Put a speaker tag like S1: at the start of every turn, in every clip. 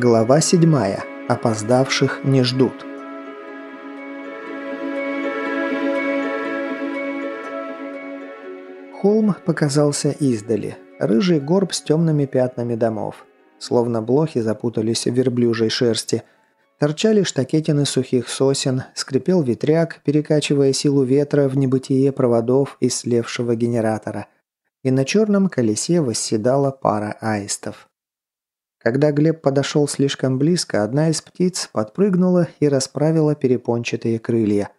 S1: Глава 7. Опоздавших не ждут. Холм показался издали. Рыжий горб с темными пятнами домов. Словно блохи запутались в верблюжьей шерсти. Торчали штакетины сухих сосен, скрипел ветряк, перекачивая силу ветра в небытие проводов из слевшего генератора. И на черном колесе восседала пара аистов. Когда Глеб подошел слишком близко, одна из птиц подпрыгнула и расправила перепончатые крылья.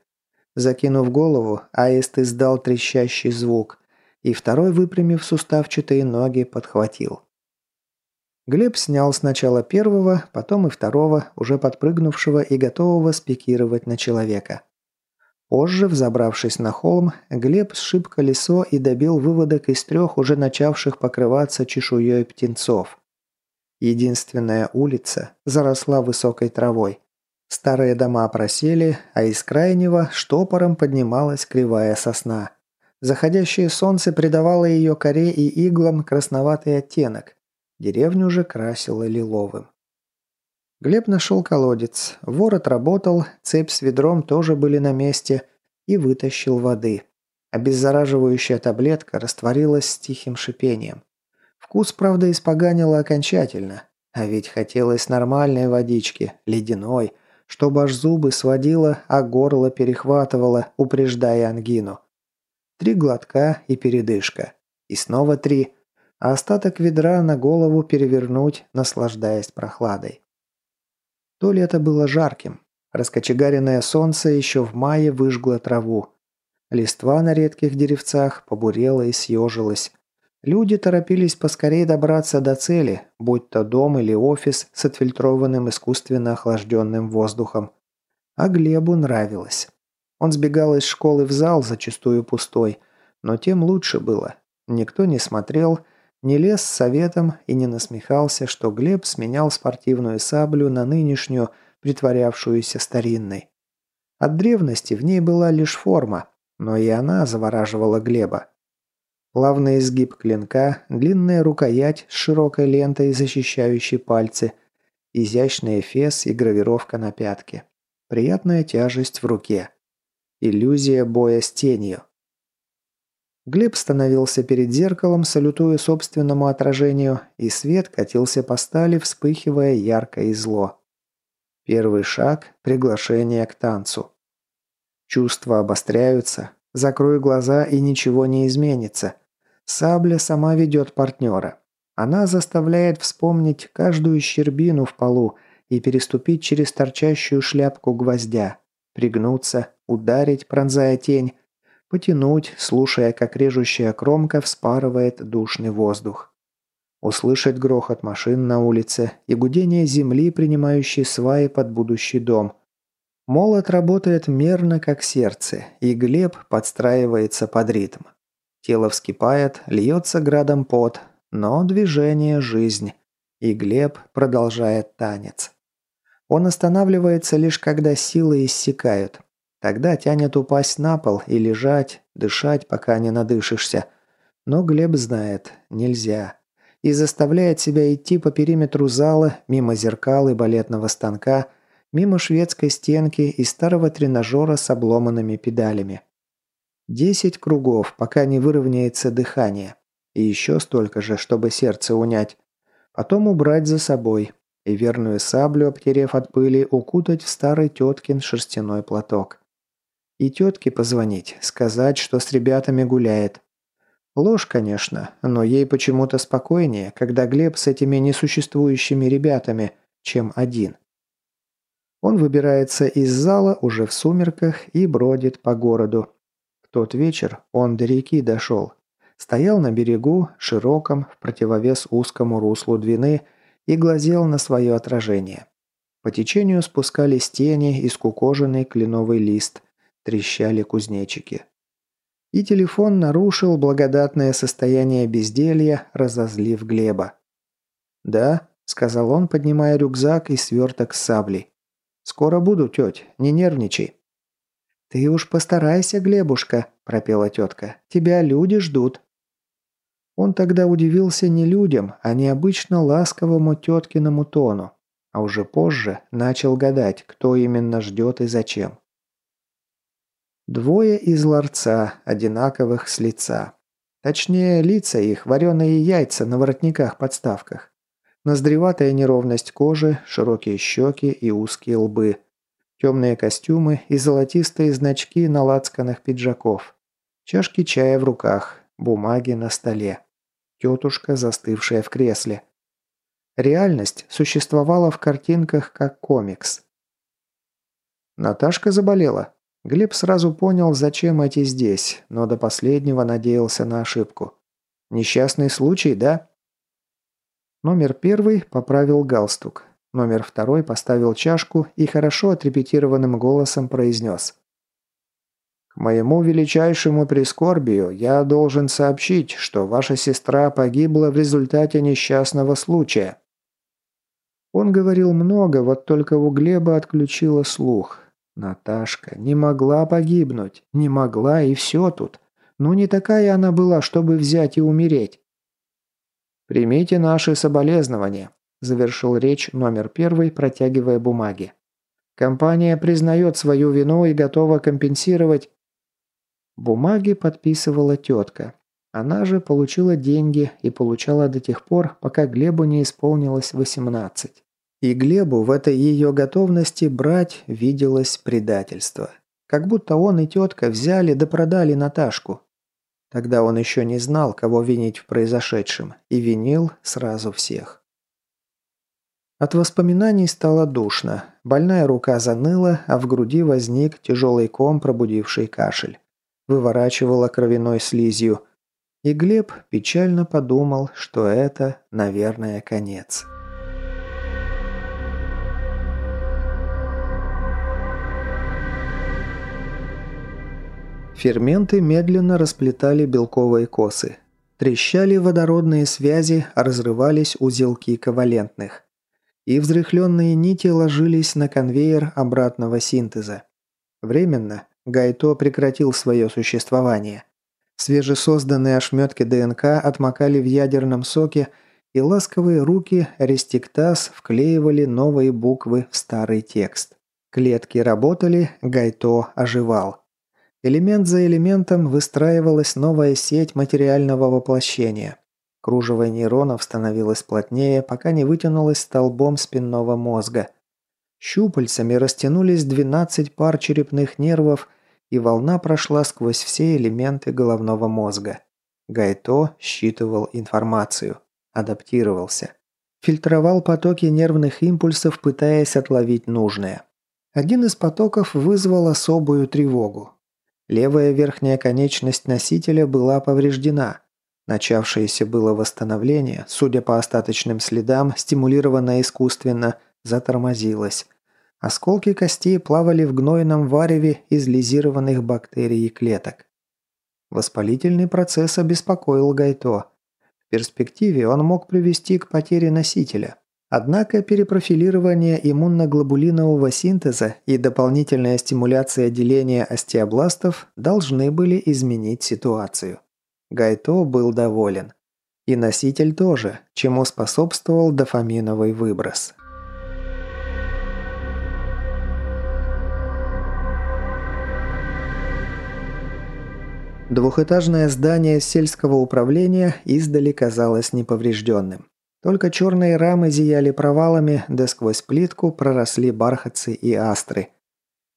S1: Закинув голову, аист издал трещащий звук, и второй, выпрямив суставчатые ноги, подхватил. Глеб снял сначала первого, потом и второго, уже подпрыгнувшего и готового спикировать на человека. Позже, взобравшись на холм, Глеб сшиб колесо и добил выводок из трех уже начавших покрываться чешуей птенцов. Единственная улица заросла высокой травой. Старые дома просели, а из крайнего штопором поднималась кривая сосна. Заходящее солнце придавало ее коре и иглам красноватый оттенок. Деревню же красило лиловым. Глеб нашел колодец. Ворот работал, цепь с ведром тоже были на месте и вытащил воды. Обеззараживающая таблетка растворилась с тихим шипением. Вкус, правда, испоганило окончательно. А ведь хотелось нормальной водички, ледяной, чтобы аж зубы сводило, а горло перехватывало, упреждая ангину. Три глотка и передышка. И снова три. А остаток ведра на голову перевернуть, наслаждаясь прохладой. То лето было жарким. Раскочегаренное солнце еще в мае выжгло траву. Листва на редких деревцах побурела и съежилась. Люди торопились поскорее добраться до цели, будь то дом или офис с отфильтрованным искусственно охлажденным воздухом. А Глебу нравилось. Он сбегал из школы в зал, зачастую пустой, но тем лучше было. Никто не смотрел, не лез с советом и не насмехался, что Глеб сменял спортивную саблю на нынешнюю, притворявшуюся старинной. От древности в ней была лишь форма, но и она завораживала Глеба. Плавный изгиб клинка, длинная рукоять с широкой лентой, защищающей пальцы, изящный эфес и гравировка на пятке. Приятная тяжесть в руке. Иллюзия боя с тенью. Глеб становился перед зеркалом, салютуя собственному отражению, и свет катился по стали, вспыхивая ярко и зло. Первый шаг – приглашение к танцу. Чувства обостряются, Закрой глаза, и ничего не изменится. Сабля сама ведет партнера. Она заставляет вспомнить каждую щербину в полу и переступить через торчащую шляпку гвоздя, пригнуться, ударить, пронзая тень, потянуть, слушая, как режущая кромка вспарывает душный воздух. Услышать грохот машин на улице и гудение земли, принимающей сваи под будущий дом, Молот работает мерно, как сердце, и Глеб подстраивается под ритм. Тело вскипает, льется градом пот, но движение – жизнь, и Глеб продолжает танец. Он останавливается лишь когда силы иссякают. Тогда тянет упасть на пол и лежать, дышать, пока не надышишься. Но Глеб знает – нельзя. И заставляет себя идти по периметру зала, мимо зеркал и балетного станка – мимо шведской стенки и старого тренажера с обломанными педалями. Десять кругов, пока не выровняется дыхание. И еще столько же, чтобы сердце унять. Потом убрать за собой. И верную саблю, обтерев от пыли, укутать в старый теткин шерстяной платок. И тетке позвонить, сказать, что с ребятами гуляет. Ложь, конечно, но ей почему-то спокойнее, когда Глеб с этими несуществующими ребятами, чем один. Он выбирается из зала уже в сумерках и бродит по городу. В тот вечер он до реки дошел. Стоял на берегу, широком, в противовес узкому руслу Двины, и глазел на свое отражение. По течению спускались тени и скукоженный кленовый лист, трещали кузнечики. И телефон нарушил благодатное состояние безделья, разозлив Глеба. «Да», — сказал он, поднимая рюкзак и сверток с саблей. «Скоро буду, теть, не нервничай». «Ты уж постарайся, Глебушка», – пропела тетка. «Тебя люди ждут». Он тогда удивился не людям, а необычно ласковому теткиному тону. а уже позже начал гадать, кто именно ждет и зачем. Двое из ларца, одинаковых с лица. Точнее, лица их, вареные яйца на воротниках-подставках. Ноздреватая неровность кожи, широкие щеки и узкие лбы. Темные костюмы и золотистые значки на лацканах пиджаков. Чашки чая в руках, бумаги на столе. Тетушка, застывшая в кресле. Реальность существовала в картинках как комикс. Наташка заболела. Глеб сразу понял, зачем эти здесь, но до последнего надеялся на ошибку. Несчастный случай, да? Номер первый поправил галстук. Номер второй поставил чашку и хорошо отрепетированным голосом произнес. «К моему величайшему прискорбию я должен сообщить, что ваша сестра погибла в результате несчастного случая. Он говорил много, вот только у Глеба отключила слух. Наташка не могла погибнуть. Не могла, и все тут. Ну не такая она была, чтобы взять и умереть. «Примите наши соболезнования», – завершил речь номер первый, протягивая бумаги. «Компания признает свою вину и готова компенсировать...» Бумаги подписывала тетка. Она же получила деньги и получала до тех пор, пока Глебу не исполнилось 18. И Глебу в этой ее готовности брать виделось предательство. Как будто он и тетка взяли да продали Наташку. Тогда он еще не знал, кого винить в произошедшем, и винил сразу всех. От воспоминаний стало душно. Больная рука заныла, а в груди возник тяжелый ком, пробудивший кашель. Выворачивала кровяной слизью – и Глеб печально подумал, что это, наверное, конец. Ферменты медленно расплетали белковые косы. Трещали водородные связи, разрывались узелки ковалентных. И взрыхленные нити ложились на конвейер обратного синтеза. Временно Гайто прекратил свое существование. Свежесозданные ошметки ДНК отмокали в ядерном соке, и ласковые руки Рестиктас вклеивали новые буквы в старый текст. Клетки работали, Гайто оживал. Элемент за элементом выстраивалась новая сеть материального воплощения. Кружево нейронов становилось плотнее, пока не вытянулось столбом спинного мозга. Щупальцами растянулись 12 пар черепных нервов – и волна прошла сквозь все элементы головного мозга. Гайто считывал информацию, адаптировался. Фильтровал потоки нервных импульсов, пытаясь отловить нужное. Один из потоков вызвал особую тревогу. Левая верхняя конечность носителя была повреждена. Начавшееся было восстановление, судя по остаточным следам, стимулированное искусственно, затормозилось – Осколки костей плавали в гнойном вареве из лизированных бактерий и клеток. Воспалительный процесс обеспокоил Гайто. В перспективе он мог привести к потере носителя. Однако перепрофилирование иммуноглобулинового синтеза и дополнительная стимуляция деления остеобластов должны были изменить ситуацию. Гайто был доволен. И носитель тоже, чему способствовал дофаминовый выброс. Двухэтажное здание сельского управления издали казалось неповрежденным. Только черные рамы зияли провалами, да сквозь плитку проросли бархатцы и астры.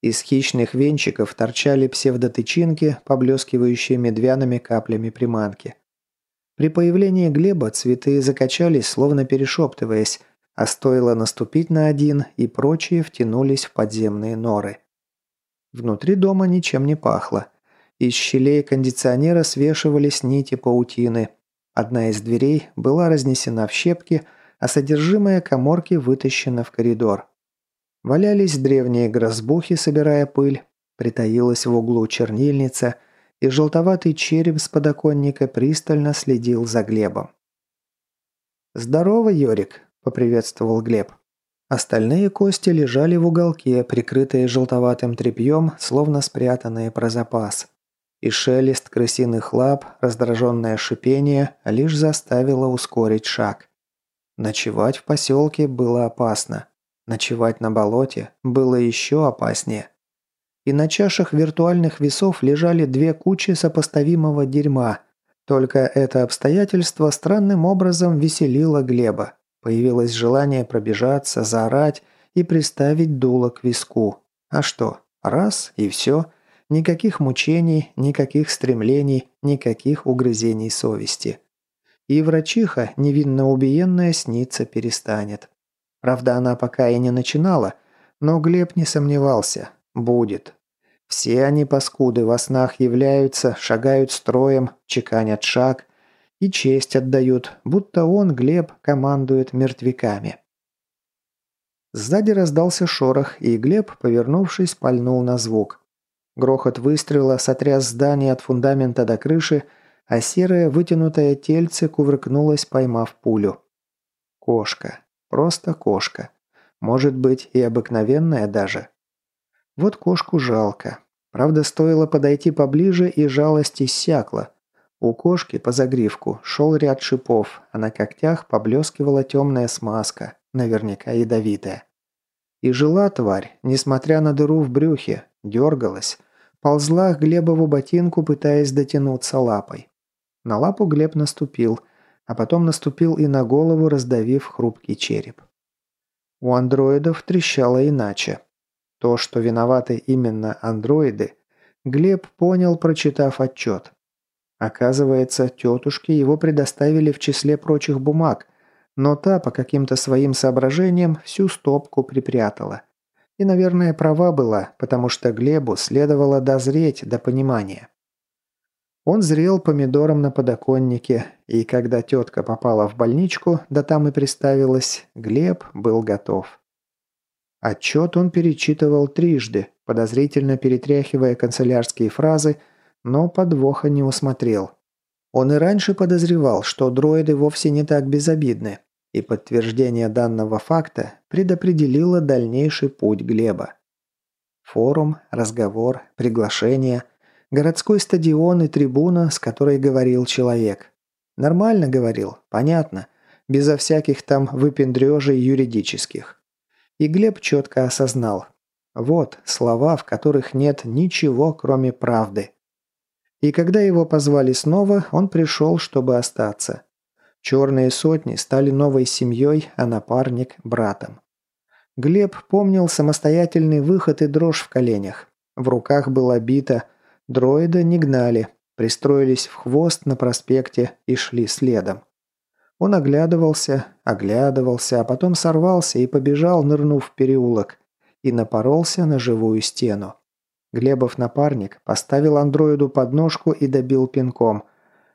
S1: Из хищных венчиков торчали псевдотычинки, поблескивающие медвяными каплями приманки. При появлении Глеба цветы закачались, словно перешептываясь, а стоило наступить на один, и прочие втянулись в подземные норы. Внутри дома ничем не пахло. Из щелей кондиционера свешивались нити паутины. Одна из дверей была разнесена в щепки, а содержимое коморки вытащено в коридор. Валялись древние грозбухи, собирая пыль, притаилась в углу чернильница, и желтоватый череп с подоконника пристально следил за Глебом. «Здорово, Йорик», – поприветствовал Глеб. Остальные кости лежали в уголке, прикрытые желтоватым тряпьем, словно спрятанные про запас и шелест крысиных лап, раздраженное шипение лишь заставило ускорить шаг. Ночевать в поселке было опасно. Ночевать на болоте было еще опаснее. И на чашах виртуальных весов лежали две кучи сопоставимого дерьма. Только это обстоятельство странным образом веселило Глеба. Появилось желание пробежаться, заорать и приставить дуло к виску. А что? Раз и все. Никаких мучений, никаких стремлений, никаких угрызений совести. И врачиха, невинно убиенная, сниться перестанет. Правда, она пока и не начинала, но Глеб не сомневался. Будет. Все они, паскуды, во снах являются, шагают строем, чеканят шаг и честь отдают, будто он, Глеб, командует мертвяками. Сзади раздался шорох, и Глеб, повернувшись, пальнул на звук. Грохот выстрела сотряс здание от фундамента до крыши, а серое вытянутое тельце кувыркнулось, поймав пулю. Кошка. Просто кошка. Может быть, и обыкновенная даже. Вот кошку жалко. Правда, стоило подойти поближе, и жалость иссякла. У кошки по загривку шел ряд шипов, а на когтях поблескивала темная смазка, наверняка ядовитая. И жила тварь, несмотря на дыру в брюхе, дергалась, ползла к Глебову ботинку, пытаясь дотянуться лапой. На лапу Глеб наступил, а потом наступил и на голову, раздавив хрупкий череп. У андроидов трещало иначе. То, что виноваты именно андроиды, Глеб понял, прочитав отчет. Оказывается, тетушке его предоставили в числе прочих бумаг, но та по каким-то своим соображениям всю стопку припрятала. И, наверное, права была, потому что Глебу следовало дозреть до понимания. Он зрел помидором на подоконнике, и когда тетка попала в больничку, да там и приставилась, Глеб был готов. Отчет он перечитывал трижды, подозрительно перетряхивая канцелярские фразы, но подвоха не усмотрел. Он и раньше подозревал, что дроиды вовсе не так безобидны, и подтверждение данного факта предопределило дальнейший путь Глеба. Форум, разговор, приглашение, городской стадион и трибуна, с которой говорил человек. Нормально говорил, понятно, безо всяких там выпендрежей юридических. И Глеб четко осознал. Вот слова, в которых нет ничего, кроме правды. И когда его позвали снова, он пришел, чтобы остаться. Черные сотни стали новой семьей, а напарник – братом. Глеб помнил самостоятельный выход и дрожь в коленях. В руках была бита, дроида не гнали, пристроились в хвост на проспекте и шли следом. Он оглядывался, оглядывался, а потом сорвался и побежал, нырнув в переулок, и напоролся на живую стену. Глебов напарник поставил андроиду подножку и добил пинком,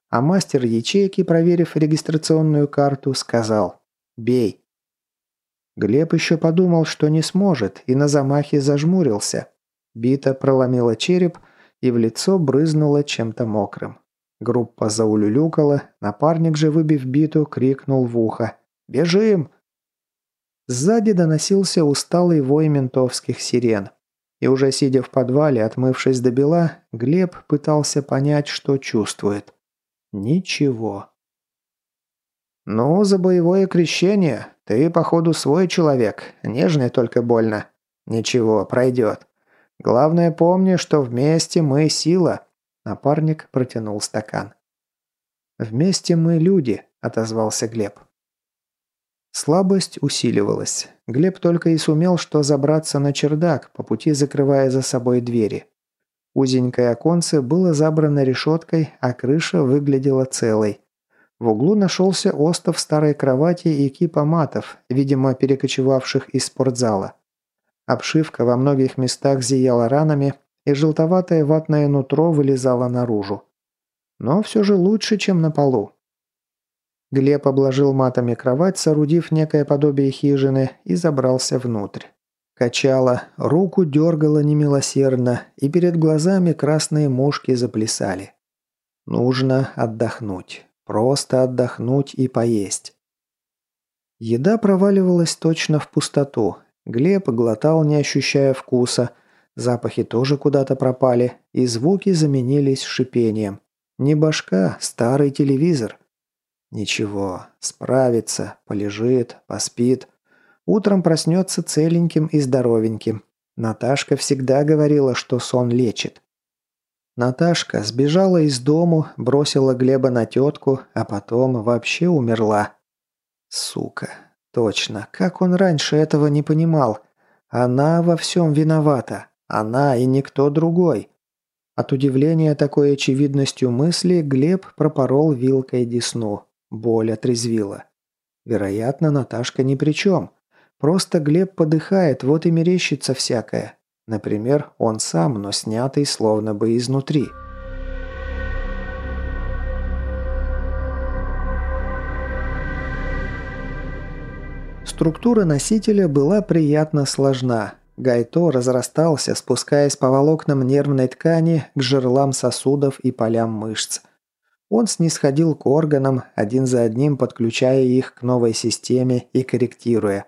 S1: а мастер ячейки, проверив регистрационную карту, сказал «Бей». Глеб еще подумал, что не сможет, и на замахе зажмурился. Бита проломила череп, и в лицо брызнуло чем-то мокрым. Группа заулюлюкала, напарник же, выбив биту, крикнул в ухо «Бежим!». Сзади доносился усталый вой ментовских сирен. И уже сидя в подвале, отмывшись до бела, Глеб пытался понять, что чувствует. Ничего. «Ну, за боевое крещение. Ты, походу, свой человек. Нежный только больно. Ничего, пройдет. Главное, помни, что вместе мы сила». Напарник протянул стакан. «Вместе мы люди», – отозвался Глеб. Слабость усиливалась. Глеб только и сумел что забраться на чердак, по пути закрывая за собой двери. Узенькое оконце было забрано решеткой, а крыша выглядела целой. В углу нашелся остов старой кровати и кипа матов, видимо, перекочевавших из спортзала. Обшивка во многих местах зияла ранами, и желтоватое ватное нутро вылезало наружу. Но все же лучше, чем на полу. Глеб обложил матами кровать, соорудив некое подобие хижины, и забрался внутрь. Качало, руку дергало немилосердно, и перед глазами красные мушки заплясали. Нужно отдохнуть. Просто отдохнуть и поесть. Еда проваливалась точно в пустоту. Глеб глотал, не ощущая вкуса – Запахи тоже куда-то пропали, и звуки заменились шипением. Не башка, старый телевизор. Ничего, справится, полежит, поспит. Утром проснется целеньким и здоровеньким. Наташка всегда говорила, что сон лечит. Наташка сбежала из дому, бросила Глеба на тетку, а потом вообще умерла. Сука. Точно. Как он раньше этого не понимал? Она во всем виновата. Она и никто другой. От удивления такой очевидностью мысли Глеб пропорол вилкой десну. Боль отрезвила. Вероятно, Наташка ни при чем. Просто Глеб подыхает, вот и мерещится всякое. Например, он сам, но снятый словно бы изнутри. Структура носителя была приятно сложна. Гайто разрастался, спускаясь по волокнам нервной ткани к жерлам сосудов и полям мышц. Он снисходил к органам, один за одним подключая их к новой системе и корректируя.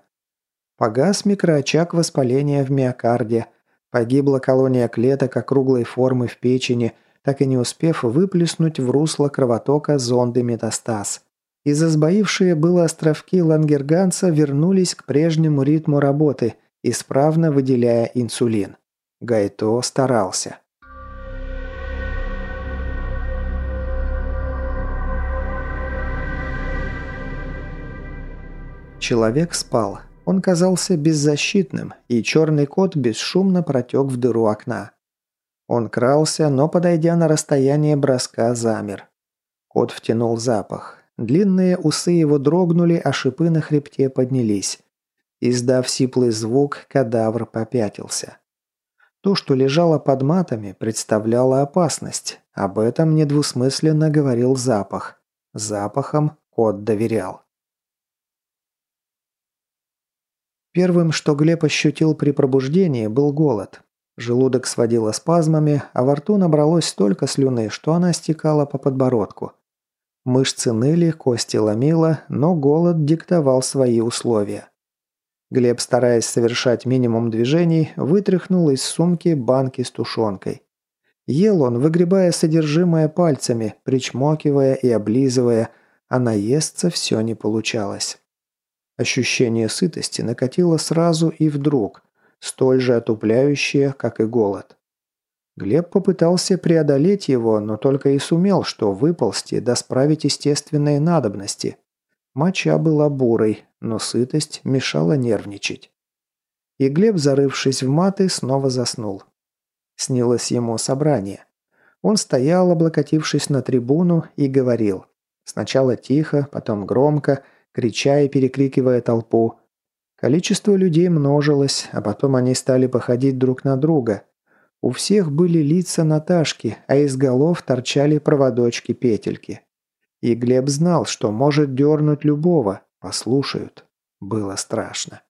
S1: Погас микроочаг воспаления в миокарде. Погибла колония клеток округлой формы в печени, так и не успев выплеснуть в русло кровотока зонды метастаз. И засбоившие было островки лангерганца вернулись к прежнему ритму работы – исправно выделяя инсулин. Гайто старался. Человек спал. Он казался беззащитным, и черный кот бесшумно протек в дыру окна. Он крался, но, подойдя на расстояние броска, замер. Кот втянул запах. Длинные усы его дрогнули, а шипы на хребте поднялись. Издав сиплый звук, кадавр попятился. То, что лежало под матами, представляло опасность. Об этом недвусмысленно говорил запах. Запахом кот доверял. Первым, что Глеб ощутил при пробуждении, был голод. Желудок сводило спазмами, а во рту набралось столько слюны, что она стекала по подбородку. Мышцы ныли, кости ломило, но голод диктовал свои условия. Глеб, стараясь совершать минимум движений, вытряхнул из сумки банки с тушенкой. Ел он, выгребая содержимое пальцами, причмокивая и облизывая, а наесться все не получалось. Ощущение сытости накатило сразу и вдруг, столь же отупляющее, как и голод. Глеб попытался преодолеть его, но только и сумел, что выползти да справить естественные надобности – Моча была бурой, но сытость мешала нервничать. И Глеб, зарывшись в маты, снова заснул. Снилось ему собрание. Он стоял, облокотившись на трибуну, и говорил. Сначала тихо, потом громко, крича и перекрикивая толпу. Количество людей множилось, а потом они стали походить друг на друга. У всех были лица Наташки, а из голов торчали проводочки-петельки. И Глеб знал, что может дернуть любого, послушают. Было страшно.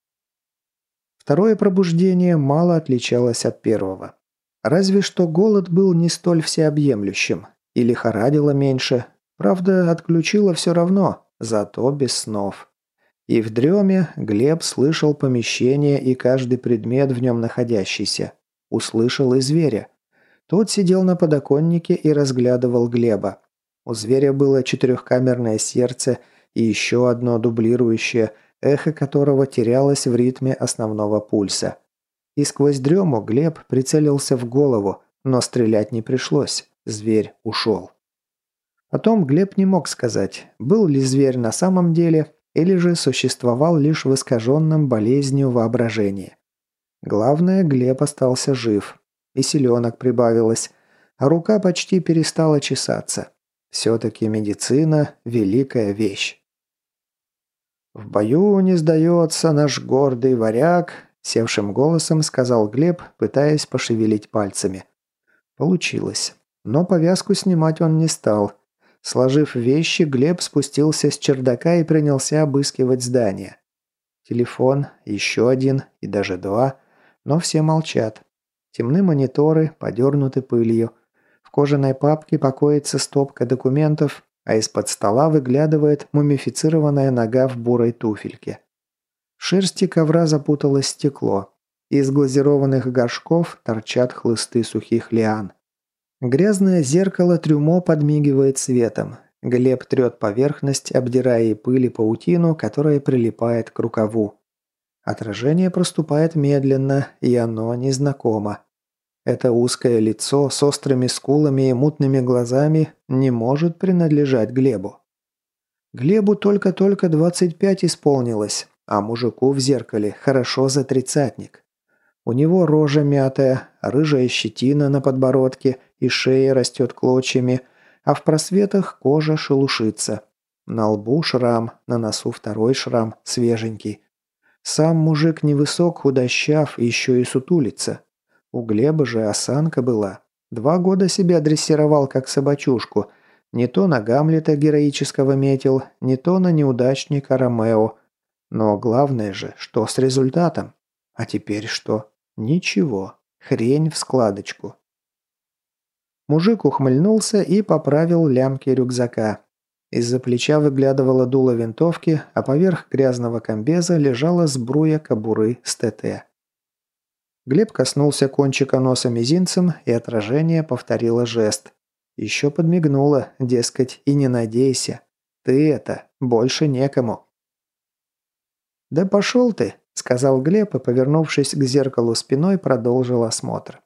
S1: Второе пробуждение мало отличалось от первого. Разве что голод был не столь всеобъемлющим. И лихорадило меньше. Правда, отключило все равно, зато без снов. И в дреме Глеб слышал помещение и каждый предмет в нем находящийся. Услышал и зверя. Тот сидел на подоконнике и разглядывал Глеба. У зверя было четырехкамерное сердце и еще одно дублирующее, эхо которого терялось в ритме основного пульса. И сквозь дрему Глеб прицелился в голову, но стрелять не пришлось. Зверь ушел. Потом Глеб не мог сказать, был ли зверь на самом деле или же существовал лишь в искаженном болезнью воображении. Главное, Глеб остался жив. И селенок прибавилось, а рука почти перестала чесаться. Все-таки медицина – великая вещь. «В бою не сдается наш гордый варяг», – севшим голосом сказал Глеб, пытаясь пошевелить пальцами. Получилось. Но повязку снимать он не стал. Сложив вещи, Глеб спустился с чердака и принялся обыскивать здание. Телефон, еще один и даже два, но все молчат. Темны мониторы, подернуты пылью. В кожаной папке покоится стопка документов, а из-под стола выглядывает мумифицированная нога в бурой туфельке. В шерсти ковра запуталось стекло. Из глазированных горшков торчат хлысты сухих лиан. Грязное зеркало трюмо подмигивает светом. Глеб трет поверхность, обдирая и пыль и паутину, которая прилипает к рукаву. Отражение проступает медленно, и оно незнакомо. Это узкое лицо с острыми скулами и мутными глазами не может принадлежать Глебу. Глебу только-только 25 исполнилось, а мужику в зеркале хорошо за тридцатник. У него рожа мятая, рыжая щетина на подбородке и шея растет клочьями, а в просветах кожа шелушится. На лбу шрам, на носу второй шрам, свеженький. Сам мужик невысок, худощав, еще и сутулится. У Глеба же осанка была. Два года себя дрессировал, как собачушку. Не то на Гамлета героического метил, не то на неудачника Ромео. Но главное же, что с результатом? А теперь что? Ничего. Хрень в складочку. Мужик ухмыльнулся и поправил лямки рюкзака. Из-за плеча выглядывала дуло винтовки, а поверх грязного комбеза лежала сбруя кобуры с ТТ. Глеб коснулся кончика носа мизинцем, и отражение повторило жест. Еще подмигнуло, дескать, и не надейся. Ты это, больше некому. «Да пошел ты», — сказал Глеб и, повернувшись к зеркалу спиной, продолжил осмотр.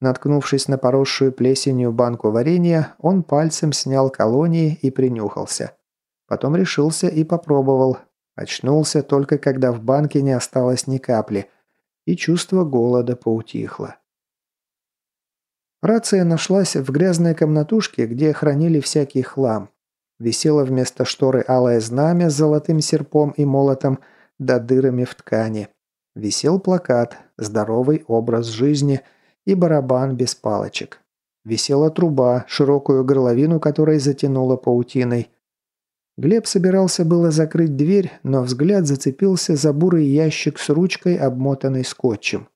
S1: Наткнувшись на поросшую плесенью банку варенья, он пальцем снял колонии и принюхался. Потом решился и попробовал. Очнулся только когда в банке не осталось ни капли, и чувство голода поутихло. Рация нашлась в грязной комнатушке, где хранили всякий хлам. Висело вместо шторы алое знамя с золотым серпом и молотом, да дырами в ткани. Висел плакат «Здоровый образ жизни», и барабан без палочек. Висела труба, широкую горловину которой затянула паутиной. Глеб собирался было закрыть дверь, но взгляд зацепился за бурый ящик с ручкой, обмотанной скотчем.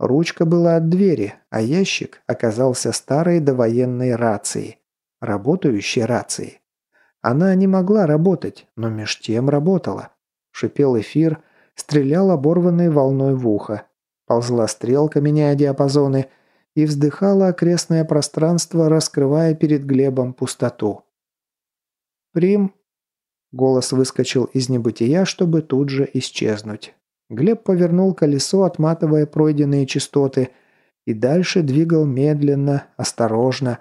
S1: Ручка была от двери, а ящик оказался старой довоенной рацией. Работающей рацией. Она не могла работать, но меж тем работала. Шипел эфир, стрелял оборванной волной в ухо. Ползла стрелка, меняя диапазоны, и вздыхала окрестное пространство, раскрывая перед Глебом пустоту. «Прим...» Голос выскочил из небытия, чтобы тут же исчезнуть. Глеб повернул колесо, отматывая пройденные частоты, и дальше двигал медленно, осторожно.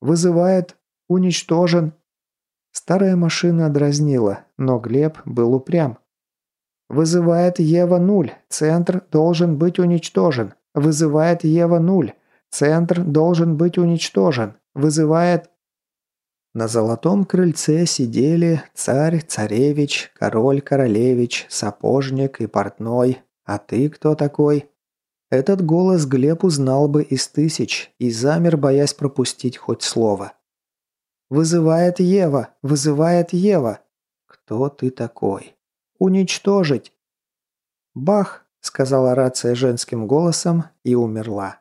S1: «Вызывает... уничтожен...» Старая машина дразнила, но Глеб был упрям. Вызывает Ева-0. Центр должен быть уничтожен. Вызывает Ева-0. Центр должен быть уничтожен. Вызывает... На золотом крыльце сидели царь, царевич, король, королевич, сапожник и портной. А ты кто такой? Этот голос Глеб узнал бы из тысяч и замер, боясь пропустить хоть слово. «Вызывает Ева! Вызывает Ева!» «Кто ты такой?» «Уничтожить!» «Бах!» – сказала рация женским голосом и умерла.